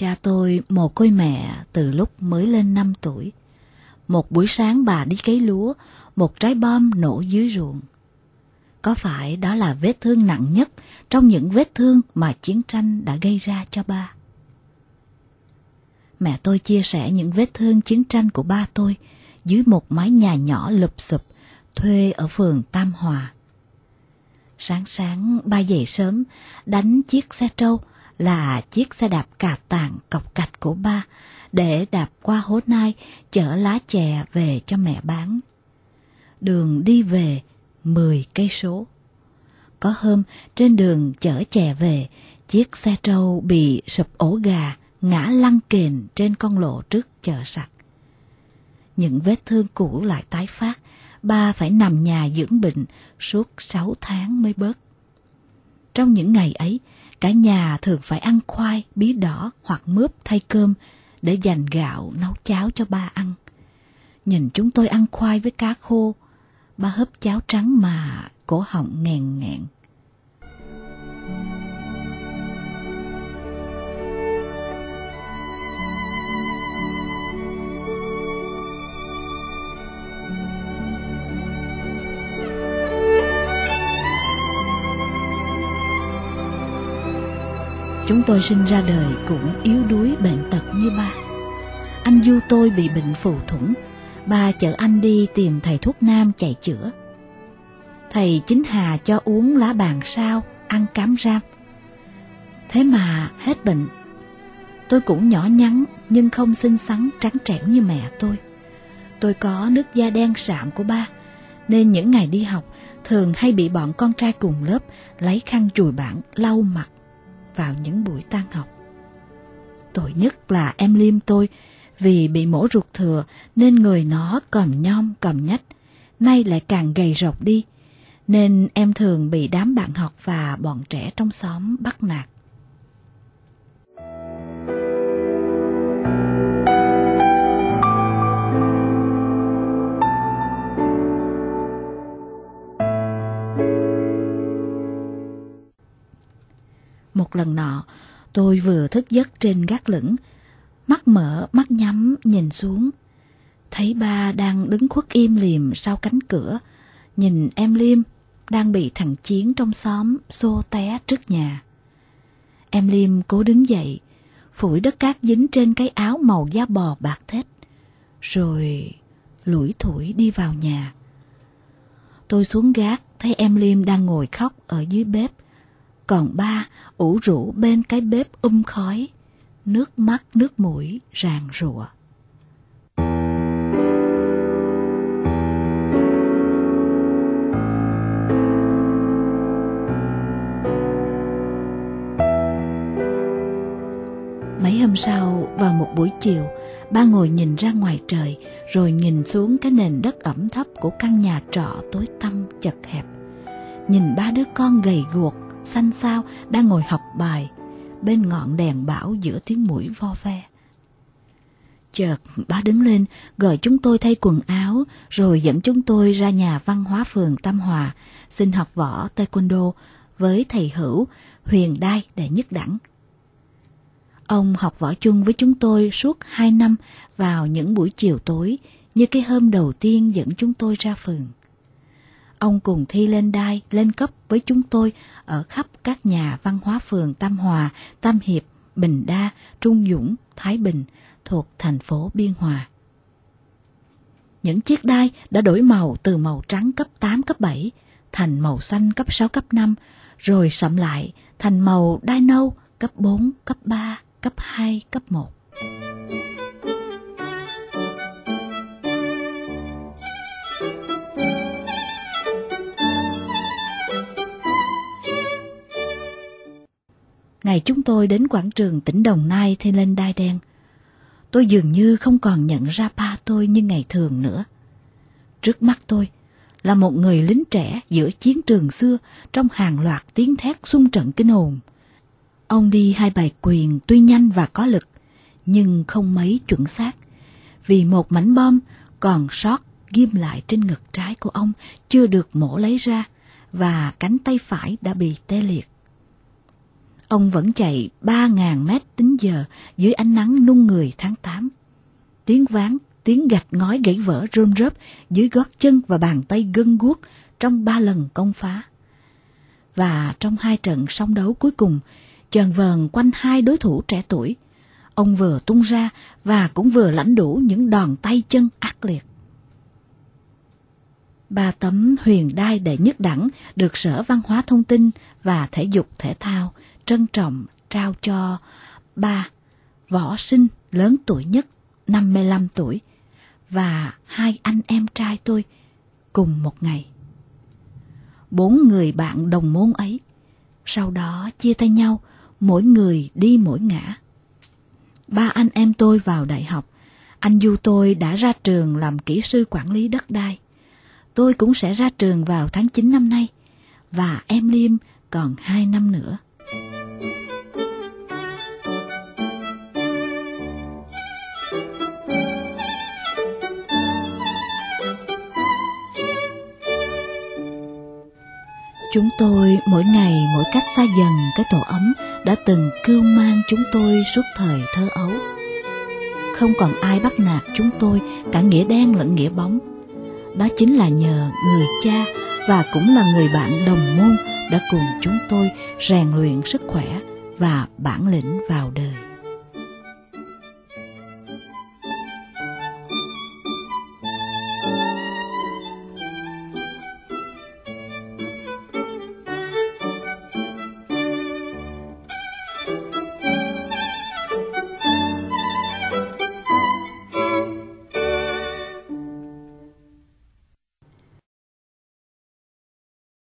Cha tôi mồ côi mẹ từ lúc mới lên 5 tuổi. Một buổi sáng bà đi cấy lúa, một trái bom nổ dưới ruộng. Có phải đó là vết thương nặng nhất trong những vết thương mà chiến tranh đã gây ra cho ba? Mẹ tôi chia sẻ những vết thương chiến tranh của ba tôi dưới một mái nhà nhỏ lụp sụp thuê ở phường Tam Hòa. Sáng sáng ba dậy sớm, đánh chiếc xe trâu là chiếc xe đạp cà tàng cọc cạch của ba để đạp qua hố nai chở lá chè về cho mẹ bán. Đường đi về 10 cây số. Có hôm trên đường chở chè về, chiếc xe trâu bị sụp ổ gà ngã lăn kềnh trên con lộ trước chợ sạch. Những vết thương cũ lại tái phát, ba phải nằm nhà dưỡng bệnh suốt 6 tháng mới bớt. Trong những ngày ấy, cả nhà thường phải ăn khoai, bí đỏ hoặc mướp thay cơm để dành gạo nấu cháo cho ba ăn. Nhìn chúng tôi ăn khoai với cá khô, ba hấp cháo trắng mà cổ họng nghèn nghẹn. Chúng tôi sinh ra đời cũng yếu đuối bệnh tật như ba. Anh Du tôi bị bệnh phù thủng, ba chở anh đi tìm thầy thuốc nam chạy chữa. Thầy chính hà cho uống lá bàn sao, ăn cám ram. Thế mà hết bệnh. Tôi cũng nhỏ nhắn nhưng không xinh xắn trắng trẻo như mẹ tôi. Tôi có nước da đen sạm của ba, nên những ngày đi học thường hay bị bọn con trai cùng lớp lấy khăn chùi bảng lau mặt vào những buổi tan học. Tội nhất là em Liêm tôi, vì bị mổ ruột thừa nên người nó cầm nhom cầm nhách, nay lại càng gầy rộc đi, nên em thường bị đám bạn học và bọn trẻ trong xóm bắt nạt. Lần nọ, tôi vừa thức giấc trên gác lửng, mắt mở, mắt nhắm, nhìn xuống. Thấy ba đang đứng khuất im liềm sau cánh cửa, nhìn em Liêm đang bị thằng Chiến trong xóm xô té trước nhà. Em Liêm cố đứng dậy, phủi đất cát dính trên cái áo màu da bò bạc thết, rồi lủi thủi đi vào nhà. Tôi xuống gác thấy em Liêm đang ngồi khóc ở dưới bếp, còn ba ủ rũ bên cái bếp um khói, nước mắt nước mũi ràng rụa. Mấy hôm sau, vào một buổi chiều, ba ngồi nhìn ra ngoài trời, rồi nhìn xuống cái nền đất ẩm thấp của căn nhà trọ tối tăm chật hẹp. Nhìn ba đứa con gầy guộc, xanh xao đang ngồi học bài, bên ngọn đèn bão giữa tiếng mũi vo ve. Chợt, ba đứng lên, gọi chúng tôi thay quần áo, rồi dẫn chúng tôi ra nhà văn hóa phường Tam Hòa, xin học võ taekwondo với thầy hữu Huyền Đai để nhất đẳng. Ông học võ chung với chúng tôi suốt hai năm vào những buổi chiều tối, như cái hôm đầu tiên dẫn chúng tôi ra phường. Ông cùng thi lên đai, lên cấp với chúng tôi ở khắp các nhà văn hóa phường Tam Hòa, Tam Hiệp, Bình Đa, Trung Dũng, Thái Bình thuộc thành phố Biên Hòa. Những chiếc đai đã đổi màu từ màu trắng cấp 8, cấp 7 thành màu xanh cấp 6, cấp 5, rồi sậm lại thành màu đai nâu cấp 4, cấp 3, cấp 2, cấp 1. Ngày chúng tôi đến quảng trường tỉnh Đồng Nai thì lên đai đen. Tôi dường như không còn nhận ra ba tôi như ngày thường nữa. Trước mắt tôi là một người lính trẻ giữa chiến trường xưa trong hàng loạt tiếng thét xung trận kinh hồn. Ông đi hai bài quyền tuy nhanh và có lực, nhưng không mấy chuẩn xác, vì một mảnh bom còn sót ghim lại trên ngực trái của ông chưa được mổ lấy ra và cánh tay phải đã bị tê liệt. Ông vẫn chạy 3.000 mét tính giờ dưới ánh nắng nung người tháng 8. Tiếng ván, tiếng gạch ngói gãy vỡ rôm rớp dưới gót chân và bàn tay gân guốc trong ba lần công phá. Và trong hai trận song đấu cuối cùng, chờn vờn quanh hai đối thủ trẻ tuổi, ông vừa tung ra và cũng vừa lãnh đủ những đòn tay chân ác liệt. Ba tấm huyền đai đệ nhất đẳng được Sở Văn hóa Thông tin và Thể dục Thể thao trân trọng trao cho ba võ sinh lớn tuổi nhất 55 tuổi và hai anh em trai tôi cùng một ngày. Bốn người bạn đồng môn ấy sau đó chia tay nhau, mỗi người đi mỗi ngã. Ba anh em tôi vào đại học, anh Du tôi đã ra trường làm kỹ sư quản lý đất đai. Tôi cũng sẽ ra trường vào tháng 9 năm nay, và em Liêm còn 2 năm nữa. Chúng tôi mỗi ngày mỗi cách xa dần cái tổ ấm đã từng cưu mang chúng tôi suốt thời thơ ấu. Không còn ai bắt nạt chúng tôi cả nghĩa đen lẫn nghĩa bóng. Đó chính là nhờ người cha và cũng là người bạn đồng môn đã cùng chúng tôi rèn luyện sức khỏe và bản lĩnh vào đời.